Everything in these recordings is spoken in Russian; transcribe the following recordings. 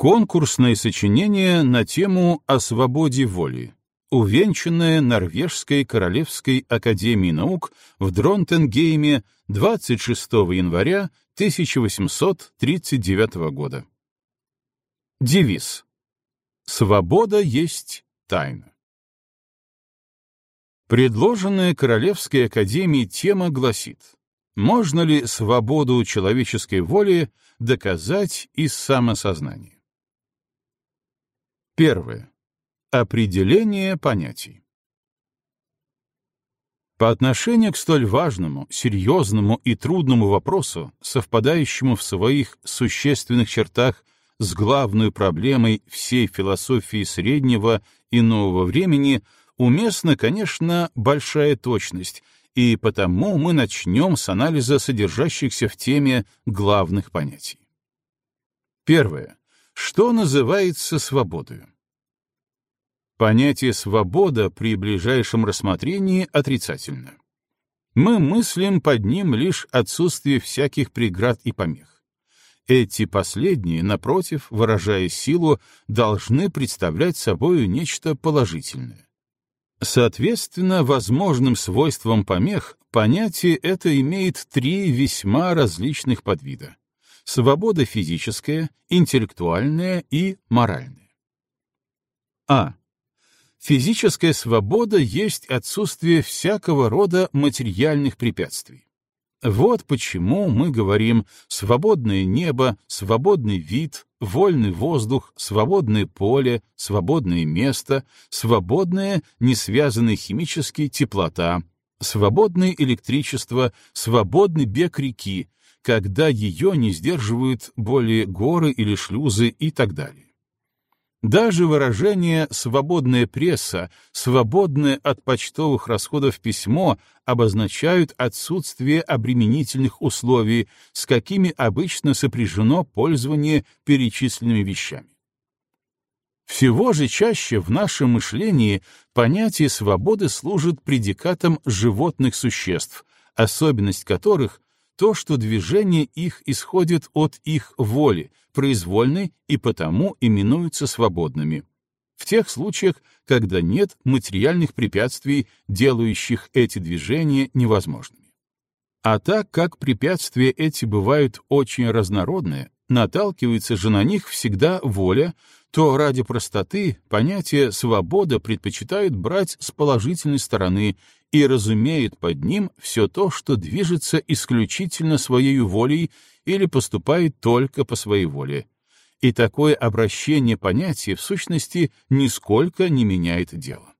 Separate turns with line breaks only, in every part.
Конкурсное сочинение на тему о свободе воли, увенчанное Норвежской Королевской Академией Наук в Дронтенгейме 26 января 1839 года. Девиз. Свобода есть тайна. Предложенная Королевской Академией тема гласит, можно ли свободу человеческой воли доказать из самосознания? Первое. Определение понятий. По отношению к столь важному, серьезному и трудному вопросу, совпадающему в своих существенных чертах с главной проблемой всей философии среднего и нового времени, уместна, конечно, большая точность, и потому мы начнем с анализа содержащихся в теме главных понятий. Первое. Что называется свободой? Понятие «свобода» при ближайшем рассмотрении отрицательно. Мы мыслим под ним лишь отсутствие всяких преград и помех. Эти последние, напротив, выражая силу, должны представлять собою нечто положительное. Соответственно, возможным свойствам помех понятие это имеет три весьма различных подвида свобода физическая, интеллектуальная и моральная. А. Физическая свобода есть отсутствие всякого рода материальных препятствий. Вот почему мы говорим «свободное небо», «свободный вид», «вольный воздух», «свободное поле», «свободное место», «свободное, не связанное химически, теплота», «свободное электричество», «свободный бег реки», когда ее не сдерживают более горы или шлюзы и так далее. Даже выражение «свободная пресса», «свободное от почтовых расходов письмо» обозначают отсутствие обременительных условий, с какими обычно сопряжено пользование перечисленными вещами. Всего же чаще в нашем мышлении понятие свободы служит предикатом животных существ, особенность которых то, что движение их исходит от их воли, произвольной и потому именуются свободными. В тех случаях, когда нет материальных препятствий, делающих эти движения невозможными. А так как препятствия эти бывают очень разнородные, наталкивается же на них всегда воля, то ради простоты понятие «свобода» предпочитают брать с положительной стороны и разумеет под ним все то, что движется исключительно своей волей или поступает только по своей воле. И такое обращение понятия в сущности нисколько не меняет дело.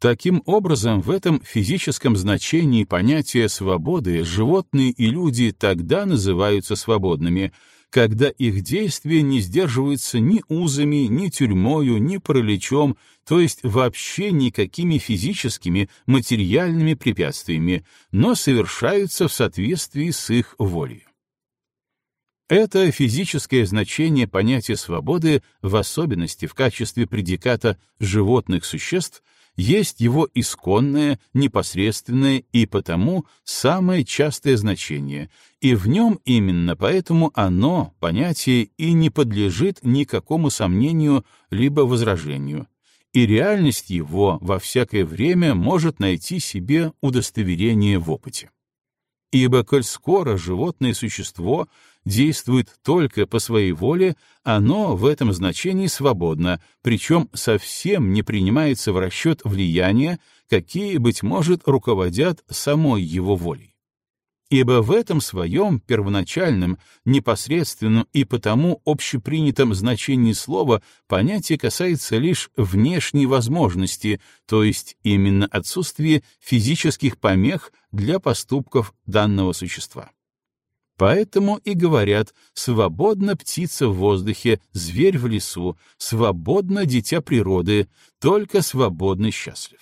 Таким образом, в этом физическом значении понятия свободы животные и люди тогда называются свободными, когда их действия не сдерживаются ни узами, ни тюрьмою, ни параличом, то есть вообще никакими физическими, материальными препятствиями, но совершаются в соответствии с их волей. Это физическое значение понятия свободы, в особенности в качестве предиката животных существ, есть его исконное, непосредственное и потому самое частое значение, и в нем именно поэтому оно, понятие, и не подлежит никакому сомнению либо возражению, и реальность его во всякое время может найти себе удостоверение в опыте. Ибо коль скоро животное существо действует только по своей воле, оно в этом значении свободно, причем совсем не принимается в расчет влияния, какие, быть может, руководят самой его волей ибо в этом своем первоначальном, непосредственном и потому общепринятом значении слова понятие касается лишь внешней возможности, то есть именно отсутствия физических помех для поступков данного существа. Поэтому и говорят «свободно птица в воздухе, зверь в лесу, свободно дитя природы, только свободный счастлив».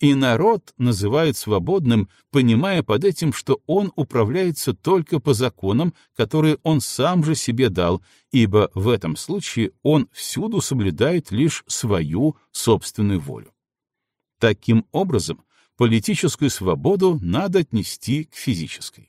И народ называют свободным, понимая под этим, что он управляется только по законам, которые он сам же себе дал, ибо в этом случае он всюду соблюдает лишь свою собственную волю. Таким образом, политическую свободу надо отнести к физической.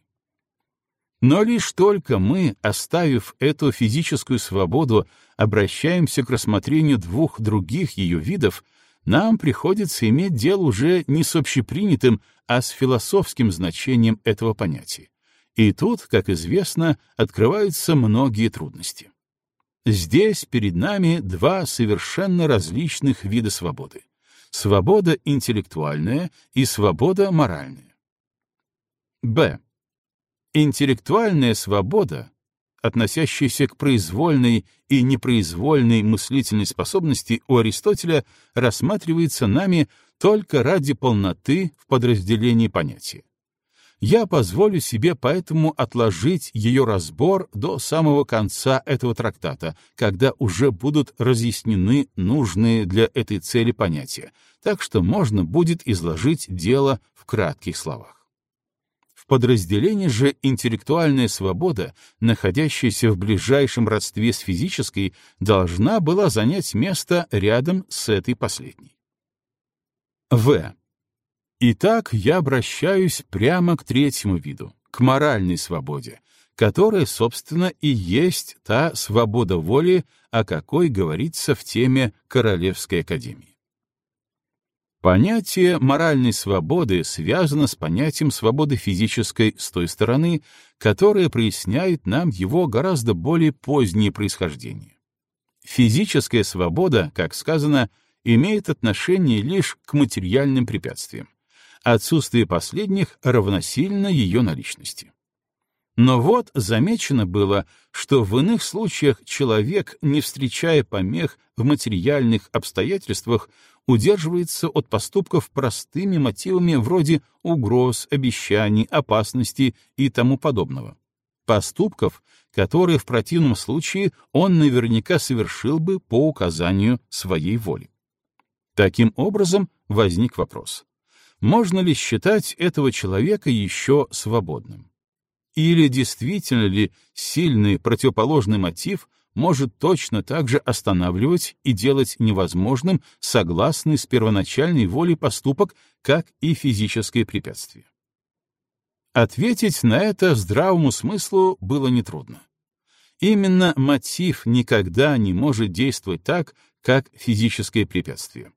Но лишь только мы, оставив эту физическую свободу, обращаемся к рассмотрению двух других ее видов, нам приходится иметь дело уже не с общепринятым, а с философским значением этого понятия. И тут, как известно, открываются многие трудности. Здесь перед нами два совершенно различных вида свободы. Свобода интеллектуальная и свобода моральная. Б. Интеллектуальная свобода, относящаяся к произвольной и непроизвольной мыслительной способности у Аристотеля, рассматривается нами только ради полноты в подразделении понятия. Я позволю себе поэтому отложить ее разбор до самого конца этого трактата, когда уже будут разъяснены нужные для этой цели понятия, так что можно будет изложить дело в кратких словах подразделении же интеллектуальная свобода, находящаяся в ближайшем родстве с физической, должна была занять место рядом с этой последней. В. Итак, я обращаюсь прямо к третьему виду, к моральной свободе, которая, собственно, и есть та свобода воли, о какой говорится в теме Королевской академии. Понятие моральной свободы связано с понятием свободы физической с той стороны, которая проясняет нам его гораздо более позднее происхождение. Физическая свобода, как сказано, имеет отношение лишь к материальным препятствиям. Отсутствие последних равносильно ее наличности. Но вот замечено было, что в иных случаях человек, не встречая помех в материальных обстоятельствах, удерживается от поступков простыми мотивами вроде угроз, обещаний, опасности и тому подобного. Поступков, которые в противном случае он наверняка совершил бы по указанию своей воли. Таким образом, возник вопрос. Можно ли считать этого человека еще свободным? Или действительно ли сильный противоположный мотив может точно так же останавливать и делать невозможным согласный с первоначальной волей поступок, как и физическое препятствие? Ответить на это здравому смыслу было нетрудно. Именно мотив никогда не может действовать так, как физическое препятствие.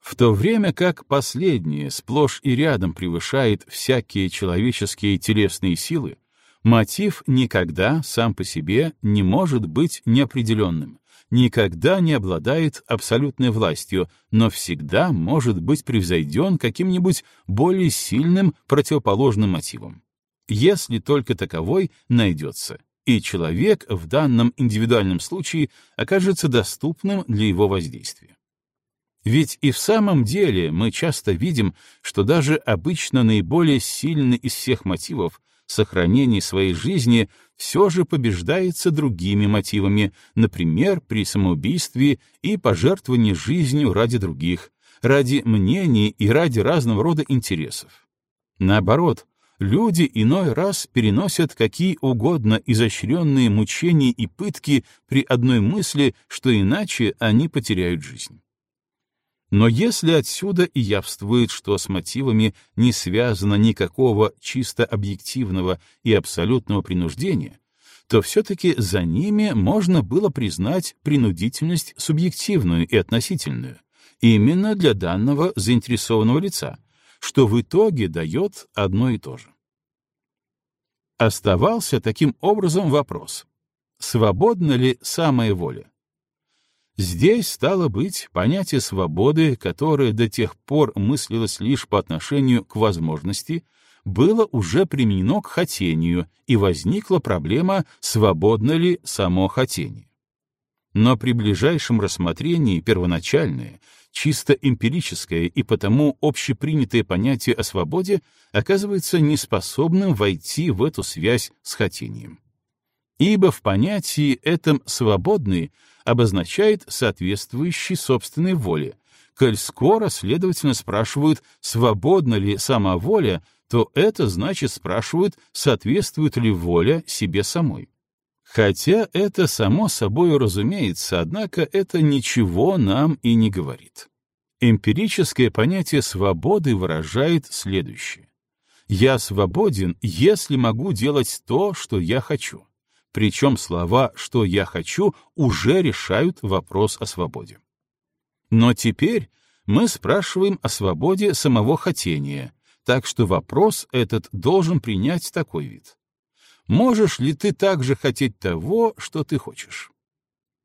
В то время как последнее сплошь и рядом превышает всякие человеческие телесные силы, мотив никогда сам по себе не может быть неопределенным, никогда не обладает абсолютной властью, но всегда может быть превзойден каким-нибудь более сильным противоположным мотивом. Если только таковой найдется, и человек в данном индивидуальном случае окажется доступным для его воздействия. Ведь и в самом деле мы часто видим, что даже обычно наиболее сильный из всех мотивов сохранение своей жизни все же побеждается другими мотивами, например, при самоубийстве и пожертвовании жизнью ради других, ради мнений и ради разного рода интересов. Наоборот, люди иной раз переносят какие угодно изощренные мучения и пытки при одной мысли, что иначе они потеряют жизнь. Но если отсюда и явствует, что с мотивами не связано никакого чисто объективного и абсолютного принуждения, то все-таки за ними можно было признать принудительность субъективную и относительную, именно для данного заинтересованного лица, что в итоге дает одно и то же. Оставался таким образом вопрос, свободна ли самая воля? Здесь, стало быть, понятие свободы, которое до тех пор мыслилось лишь по отношению к возможности, было уже применено к хотению, и возникла проблема, свободно ли само хотение. Но при ближайшем рассмотрении первоначальное, чисто эмпирическое и потому общепринятое понятие о свободе оказывается неспособным войти в эту связь с хотением. Ибо в понятии этом «свободный» обозначает соответствующий собственной воле. Коль скоро, следовательно, спрашивают, свободна ли сама воля, то это значит спрашивают, соответствует ли воля себе самой. Хотя это само собой разумеется, однако это ничего нам и не говорит. Эмпирическое понятие свободы выражает следующее. «Я свободен, если могу делать то, что я хочу». Причем слова «что я хочу» уже решают вопрос о свободе. Но теперь мы спрашиваем о свободе самого хотения, так что вопрос этот должен принять такой вид. Можешь ли ты также хотеть того, что ты хочешь?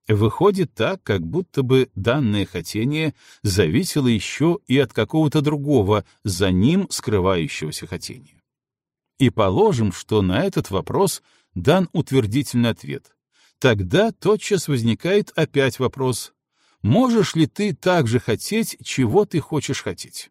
Выходит так, как будто бы данное хотение зависело еще и от какого-то другого, за ним скрывающегося хотения. И положим, что на этот вопрос дан утвердительный ответ. Тогда тотчас возникает опять вопрос, можешь ли ты также хотеть, чего ты хочешь хотеть?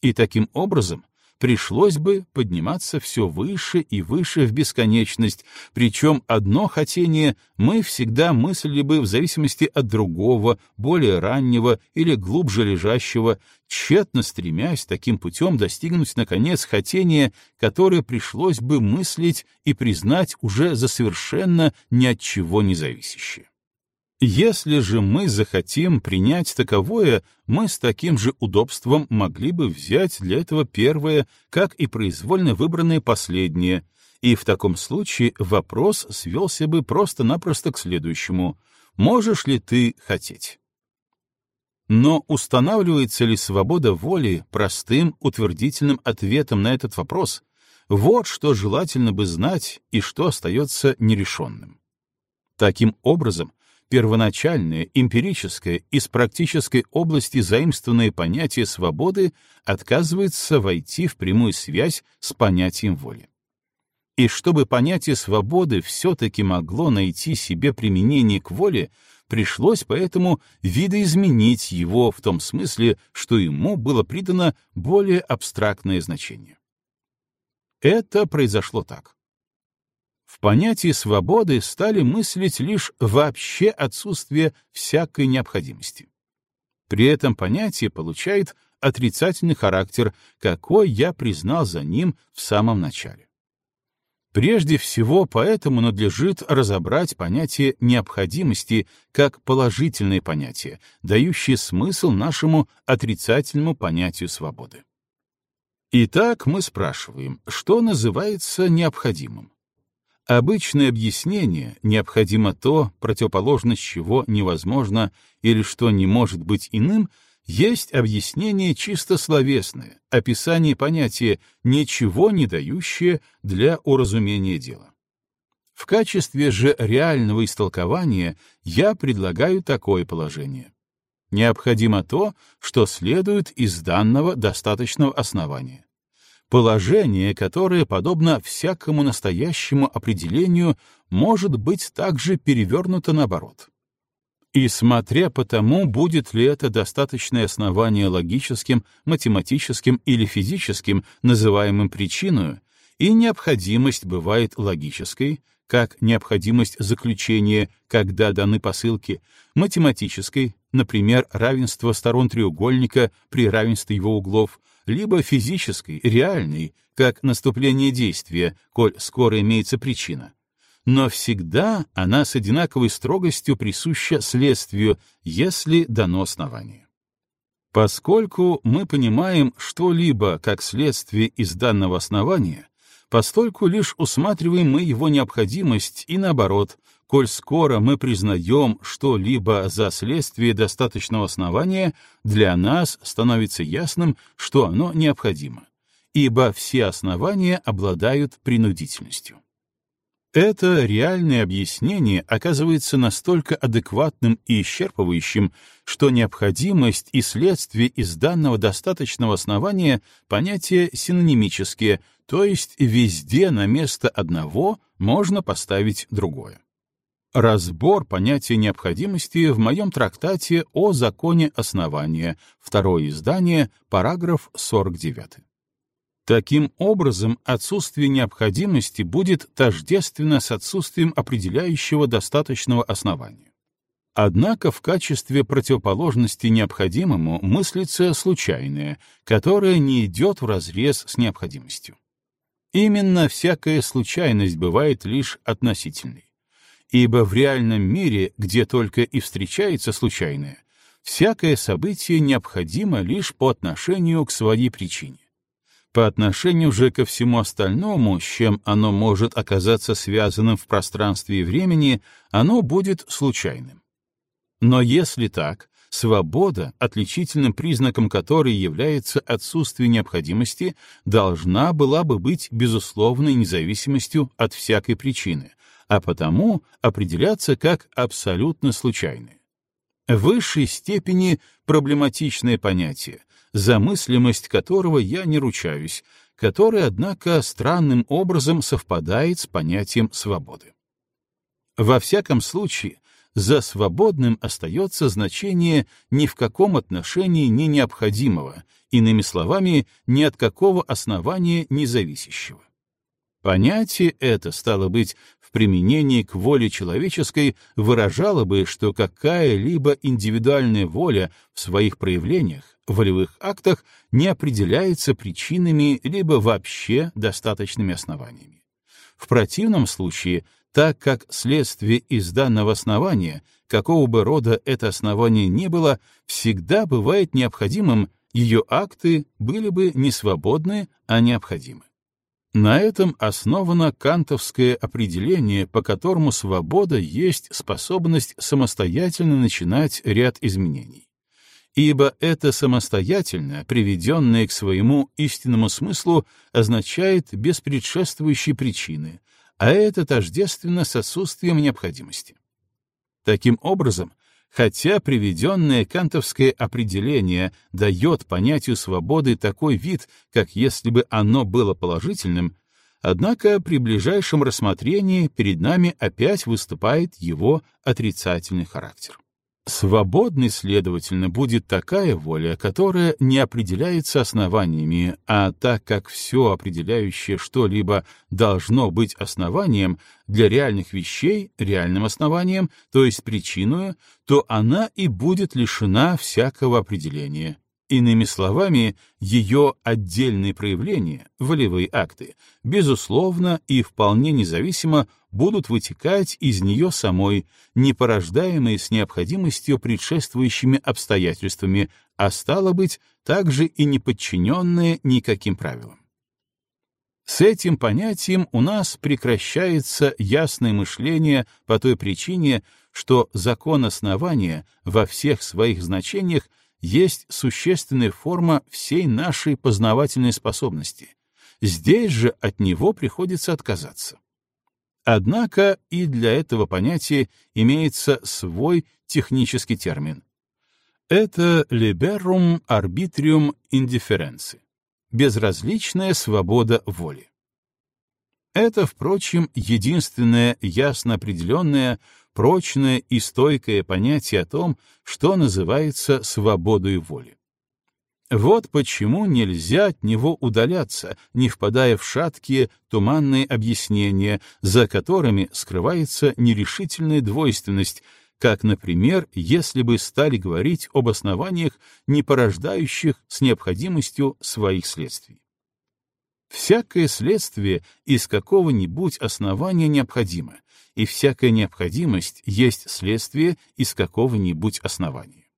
И таким образом пришлось бы подниматься все выше и выше в бесконечность, причем одно хотение мы всегда мыслили бы в зависимости от другого, более раннего или глубже лежащего, тщетно стремясь таким путем достигнуть, наконец, хотения, которое пришлось бы мыслить и признать уже за совершенно ни от чего не зависящее. Если же мы захотим принять таковое, мы с таким же удобством могли бы взять для этого первое, как и произвольно выбранное последнее, и в таком случае вопрос свелся бы просто-напросто к следующему «Можешь ли ты хотеть?» Но устанавливается ли свобода воли простым утвердительным ответом на этот вопрос? Вот что желательно бы знать и что остается нерешенным. Таким образом, первоначальное, эмпирическое, из практической области заимствованное понятие свободы отказывается войти в прямую связь с понятием воли. И чтобы понятие свободы все-таки могло найти себе применение к воле, пришлось поэтому видоизменить его в том смысле, что ему было придано более абстрактное значение. Это произошло так. В понятии свободы стали мыслить лишь вообще отсутствие всякой необходимости. При этом понятие получает отрицательный характер, какой я признал за ним в самом начале. Прежде всего, поэтому надлежит разобрать понятие необходимости как положительное понятие, дающее смысл нашему отрицательному понятию свободы. Итак, мы спрашиваем, что называется необходимым? Обычное объяснение необходимо то, противоположность чего невозможно или что не может быть иным, есть объяснение чисто словесное, описание понятия, ничего не дающее для уразумения дела. В качестве же реального истолкования я предлагаю такое положение. Необходимо то, что следует из данного достаточного основания положение, которое, подобно всякому настоящему определению, может быть также перевернуто наоборот. И смотря по тому, будет ли это достаточное основание логическим, математическим или физическим, называемым причиной, и необходимость бывает логической, как необходимость заключения, когда даны посылки, математической, например, равенство сторон треугольника при равенстве его углов, либо физической, реальной, как наступление действия, коль скоро имеется причина. Но всегда она с одинаковой строгостью присуща следствию, если дано основание. Поскольку мы понимаем что-либо как следствие из данного основания, постольку лишь усматриваем мы его необходимость и наоборот, коль скоро мы признаем что-либо за следствие достаточного основания, для нас становится ясным, что оно необходимо, ибо все основания обладают принудительностью. Это реальное объяснение оказывается настолько адекватным и исчерпывающим, что необходимость и следствие из данного достаточного основания — понятия синонимические, то есть везде на место одного можно поставить другое. Разбор понятия необходимости в моем трактате о законе основания, второе издание, параграф 49. Таким образом, отсутствие необходимости будет тождественно с отсутствием определяющего достаточного основания. Однако в качестве противоположности необходимому мыслится случайное, которое не идет вразрез с необходимостью. Именно всякая случайность бывает лишь относительной ибо в реальном мире, где только и встречается случайное, всякое событие необходимо лишь по отношению к своей причине. По отношению же ко всему остальному, с чем оно может оказаться связанным в пространстве и времени, оно будет случайным. Но если так, свобода, отличительным признаком которой является отсутствие необходимости, должна была бы быть безусловной независимостью от всякой причины, а потому определяться как абсолютно случайное. В высшей степени проблематичное понятие, замыслимость которого я не ручаюсь, которое, однако, странным образом совпадает с понятием свободы. Во всяком случае, за свободным остается значение ни в каком отношении не необходимого, иными словами, ни от какого основания не зависящего. Понятие это, стало быть, применении к воле человеческой выражало бы, что какая-либо индивидуальная воля в своих проявлениях волевых актах не определяется причинами либо вообще достаточными основаниями. В противном случае, так как следствие из данного основания, какого бы рода это основание ни было, всегда бывает необходимым, ее акты были бы не свободны, а необходимы. На этом основано кантовское определение, по которому свобода есть способность самостоятельно начинать ряд изменений ибо это самостоятельно, приведенное к своему истинному смыслу, означает без предшествующей причины, а это тождественно с отсутствием необходимости. Таким образом, хотя приведенное кантовское определение дает понятию свободы такой вид, как если бы оно было положительным, однако при ближайшем рассмотрении перед нами опять выступает его отрицательный характер. Свободной, следовательно, будет такая воля, которая не определяется основаниями, а так как все определяющее что-либо должно быть основанием для реальных вещей, реальным основанием, то есть причиной, то она и будет лишена всякого определения, Иными словами, ее отдельные проявления, волевые акты, безусловно и вполне независимо будут вытекать из нее самой, не порождаемые с необходимостью предшествующими обстоятельствами, а стало быть, также и не подчиненные никаким правилам. С этим понятием у нас прекращается ясное мышление по той причине, что закон основания во всех своих значениях есть существенная форма всей нашей познавательной способности. Здесь же от него приходится отказаться. Однако и для этого понятия имеется свой технический термин. Это liberum arbitrium indifferentia — безразличная свобода воли. Это, впрочем, единственное ясно определенное, прочное и стойкое понятие о том, что называется свободой воли. Вот почему нельзя от него удаляться, не впадая в шаткие, туманные объяснения, за которыми скрывается нерешительная двойственность, как, например, если бы стали говорить об основаниях, не порождающих с необходимостью своих следствий. Всякое следствие из какого-нибудь основания необходимо, и всякая необходимость есть следствие из какого-нибудь основания.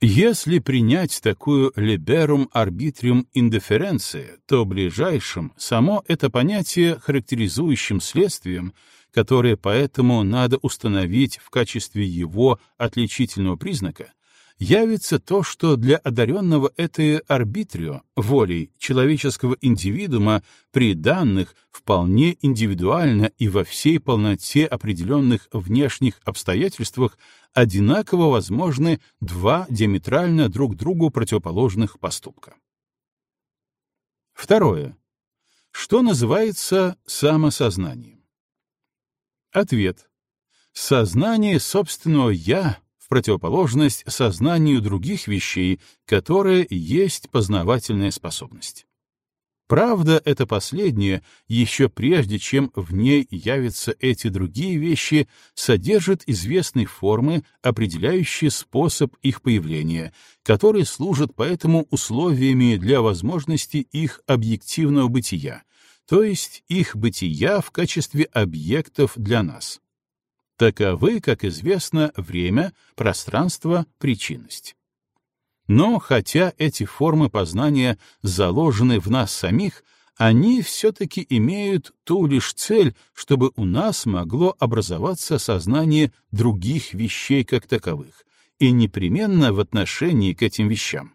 Если принять такую liberum arbitrium indifferentia, то ближайшим само это понятие характеризующим следствием, которое поэтому надо установить в качестве его отличительного признака, явится то, что для одаренного этой арбитрио, волей человеческого индивидуума при данных вполне индивидуально и во всей полноте определенных внешних обстоятельствах одинаково возможны два диаметрально друг другу противоположных поступка. Второе. Что называется самосознанием? Ответ. Сознание собственного «я» противоположность сознанию других вещей, которое есть познавательная способность. Правда, это последнее, еще прежде чем в ней явятся эти другие вещи, содержит известные формы, определяющие способ их появления, которые служат поэтому условиями для возможности их объективного бытия, то есть их бытия в качестве объектов для нас. Таковы, как известно, время, пространство, причинность. Но хотя эти формы познания заложены в нас самих, они все-таки имеют ту лишь цель, чтобы у нас могло образоваться сознание других вещей как таковых, и непременно в отношении к этим вещам.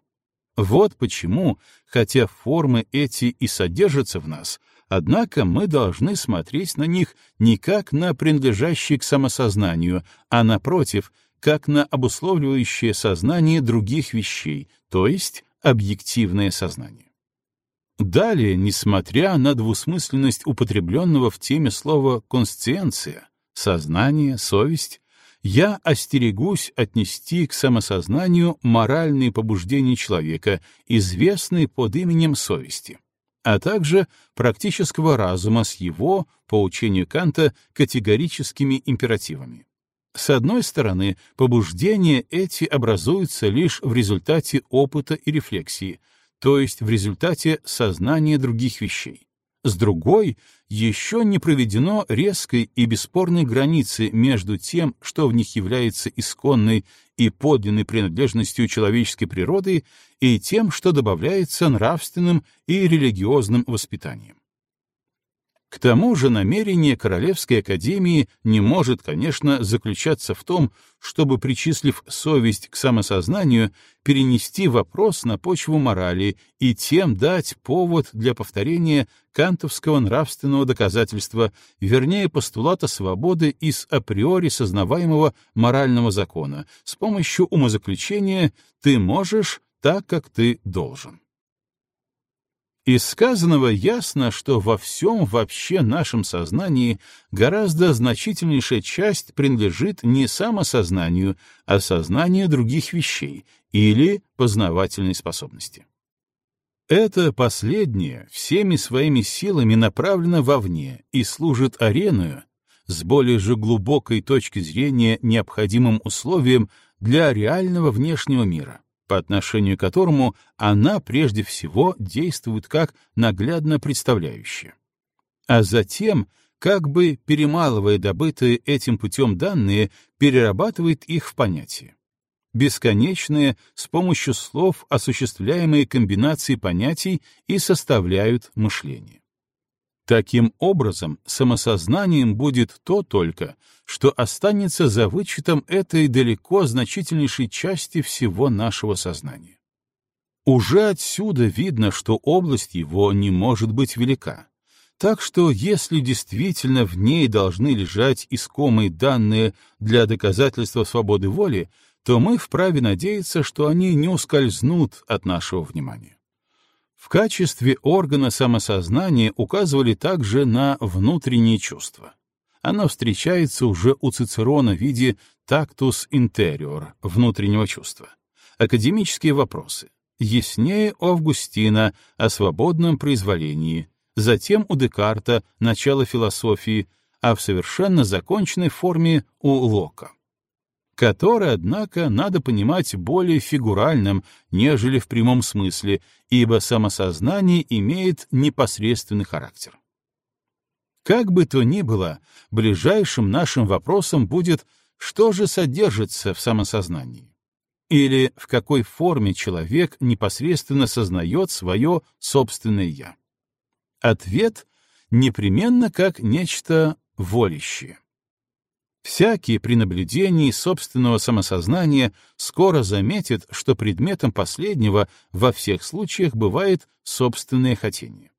Вот почему, хотя формы эти и содержатся в нас, однако мы должны смотреть на них не как на принадлежащие к самосознанию, а напротив, как на обусловливающее сознание других вещей, то есть объективное сознание. Далее, несмотря на двусмысленность употребленного в теме слова «консциенция», сознание, совесть, я остерегусь отнести к самосознанию моральные побуждения человека, известные под именем совести, а также практического разума с его, по учению Канта, категорическими императивами. С одной стороны, побуждения эти образуются лишь в результате опыта и рефлексии, то есть в результате сознания других вещей. С другой, еще не проведено резкой и бесспорной границы между тем, что в них является исконной и подлинной принадлежностью человеческой природы, и тем, что добавляется нравственным и религиозным воспитанием. К тому же намерение Королевской академии не может, конечно, заключаться в том, чтобы, причислив совесть к самосознанию, перенести вопрос на почву морали и тем дать повод для повторения кантовского нравственного доказательства, вернее, постулата свободы из априори сознаваемого морального закона с помощью умозаключения «ты можешь так, как ты должен». Из сказанного ясно, что во всем вообще нашем сознании гораздо значительнейшая часть принадлежит не самосознанию, а сознанию других вещей или познавательной способности. Это последнее всеми своими силами направлено вовне и служит ареною, с более же глубокой точки зрения необходимым условием для реального внешнего мира по отношению к которому она прежде всего действует как наглядно представляющая. А затем, как бы перемалывая добытые этим путем данные, перерабатывает их в понятия. Бесконечные, с помощью слов осуществляемые комбинации понятий и составляют мышление. Таким образом, самосознанием будет то только, что останется за вычетом этой далеко значительнейшей части всего нашего сознания. Уже отсюда видно, что область его не может быть велика. Так что если действительно в ней должны лежать искомые данные для доказательства свободы воли, то мы вправе надеяться, что они не ускользнут от нашего внимания. В качестве органа самосознания указывали также на внутренние чувства. Оно встречается уже у Цицерона в виде «tactus interior» — внутреннего чувства. Академические вопросы. Яснее у Августина о свободном произволении, затем у Декарта «Начало философии», а в совершенно законченной форме у Лока который, однако, надо понимать более фигуральным, нежели в прямом смысле, ибо самосознание имеет непосредственный характер. Как бы то ни было, ближайшим нашим вопросом будет, что же содержится в самосознании? Или в какой форме человек непосредственно сознает свое собственное «я»? Ответ — непременно как нечто волящее. Всякий при наблюдении собственного самосознания скоро заметит, что предметом последнего во всех случаях бывает собственное хотение.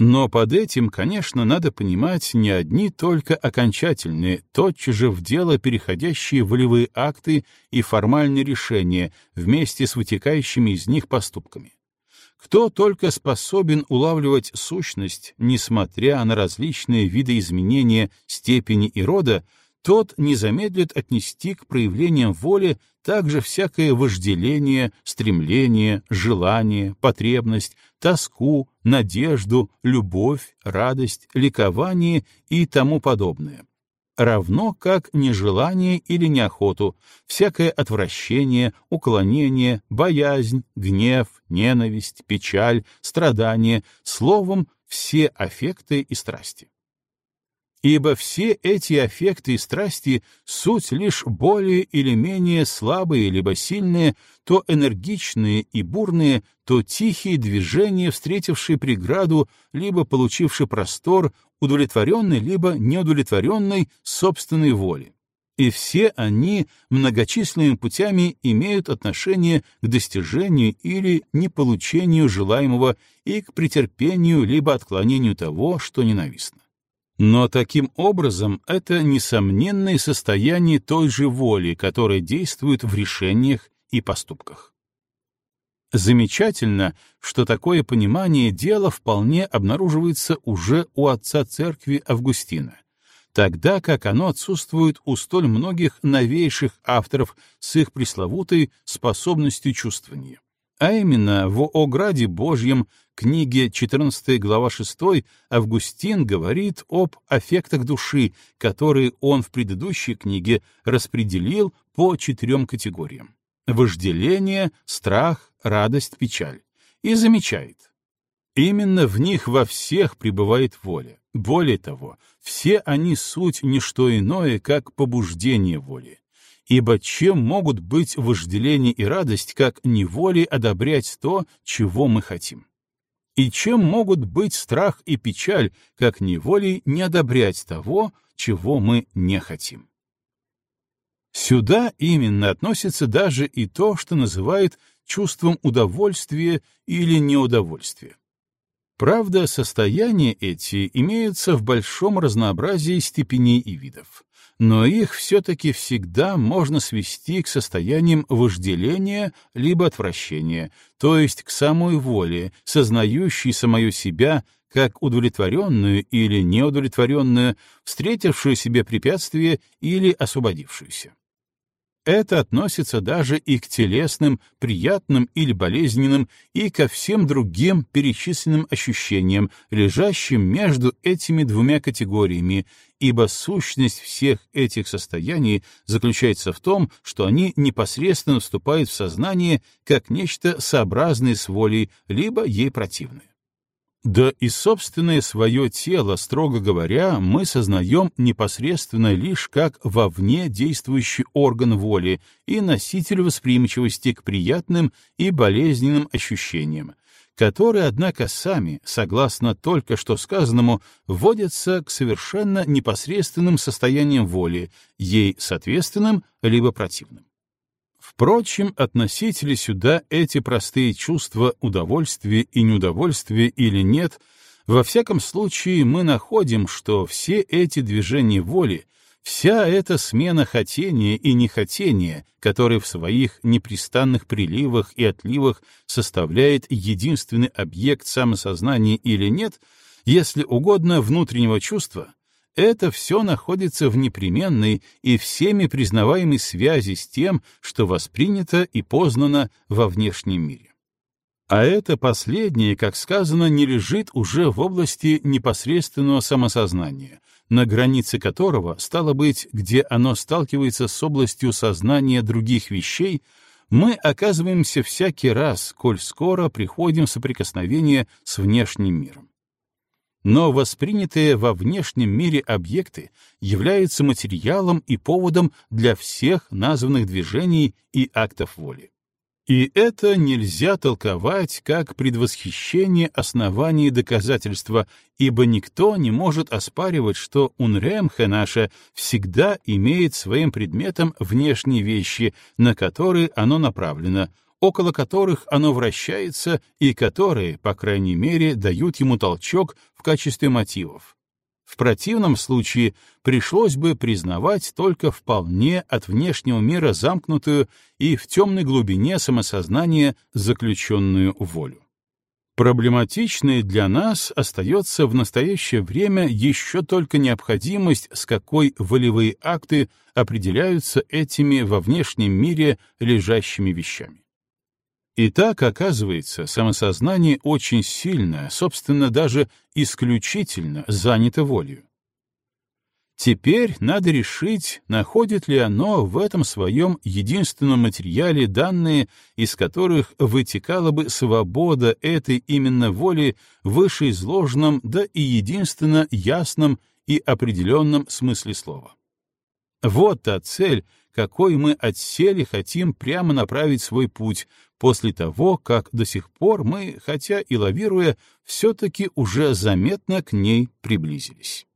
Но под этим, конечно, надо понимать не одни только окончательные, тотчас же в дело переходящие волевые акты и формальные решения вместе с вытекающими из них поступками. Кто только способен улавливать сущность, несмотря на различные виды изменения степени и рода, тот не замедлит отнести к проявлениям воли также всякое вожделение, стремление, желание, потребность, тоску, надежду, любовь, радость, ликование и тому подобное. Равно как нежелание или неохоту, всякое отвращение, уклонение, боязнь, гнев, ненависть, печаль, страдание, словом, все аффекты и страсти. Ибо все эти аффекты и страсти — суть лишь более или менее слабые либо сильные, то энергичные и бурные, то тихие движения, встретившие преграду, либо получившие простор, удовлетворенной либо неудовлетворенной собственной воли. И все они многочисленными путями имеют отношение к достижению или неполучению желаемого и к претерпению либо отклонению того, что ненавистно. Но таким образом это несомненное состояние той же воли, которая действует в решениях и поступках. Замечательно, что такое понимание дела вполне обнаруживается уже у отца церкви Августина, тогда как оно отсутствует у столь многих новейших авторов с их пресловутой способностью чувствования. А именно, в «О граде Божьем» книге 14 глава 6 Августин говорит об аффектах души, которые он в предыдущей книге распределил по четырем категориям — вожделение, страх, радость, печаль, и замечает. Именно в них во всех пребывает воля. Более того, все они суть не что иное, как побуждение воли. Ибо чем могут быть вожделение и радость, как неволей одобрять то, чего мы хотим? И чем могут быть страх и печаль, как неволей не одобрять того, чего мы не хотим? Сюда именно относится даже и то, что называют чувством удовольствия или неудовольствия. Правда, состояния эти имеются в большом разнообразии степеней и видов, но их все-таки всегда можно свести к состояниям вожделения либо отвращения, то есть к самой воле, сознающей самую себя как удовлетворенную или неудовлетворенную, встретившую себе препятствие или освободившуюся. Это относится даже и к телесным, приятным или болезненным, и ко всем другим перечисленным ощущениям, лежащим между этими двумя категориями, ибо сущность всех этих состояний заключается в том, что они непосредственно вступают в сознание как нечто сообразное с волей, либо ей противное. Да и собственное свое тело, строго говоря, мы сознаем непосредственно лишь как вовне действующий орган воли и носитель восприимчивости к приятным и болезненным ощущениям, которые, однако, сами, согласно только что сказанному, вводятся к совершенно непосредственным состояниям воли, ей соответственным либо противным. Впрочем, относить ли сюда эти простые чувства удовольствия и неудовольствия или нет, во всяком случае мы находим, что все эти движения воли, вся эта смена хотения и нехотения, которые в своих непрестанных приливах и отливах составляет единственный объект самосознания или нет, если угодно внутреннего чувства, это все находится в непременной и всеми признаваемой связи с тем, что воспринято и познано во внешнем мире. А это последнее, как сказано, не лежит уже в области непосредственного самосознания, на границе которого, стало быть, где оно сталкивается с областью сознания других вещей, мы оказываемся всякий раз, коль скоро приходим в соприкосновение с внешним миром но воспринятые во внешнем мире объекты являются материалом и поводом для всех названных движений и актов воли. И это нельзя толковать как предвосхищение оснований доказательства, ибо никто не может оспаривать, что унремхе наше всегда имеет своим предметом внешние вещи, на которые оно направлено, около которых оно вращается и которые, по крайней мере, дают ему толчок в качестве мотивов. В противном случае пришлось бы признавать только вполне от внешнего мира замкнутую и в темной глубине самосознания заключенную волю. Проблематичной для нас остается в настоящее время еще только необходимость, с какой волевые акты определяются этими во внешнем мире лежащими вещами. Итак, оказывается, самосознание очень сильно, собственно, даже исключительно занято волею. Теперь надо решить, находит ли оно в этом своем единственном материале данные, из которых вытекала бы свобода этой именно воли в вышеизложенном, да и единственно ясном и определенном смысле слова. Вот та цель, какой мы отсели хотим прямо направить свой путь после того, как до сих пор мы, хотя и лавируя, все-таки уже заметно к ней приблизились.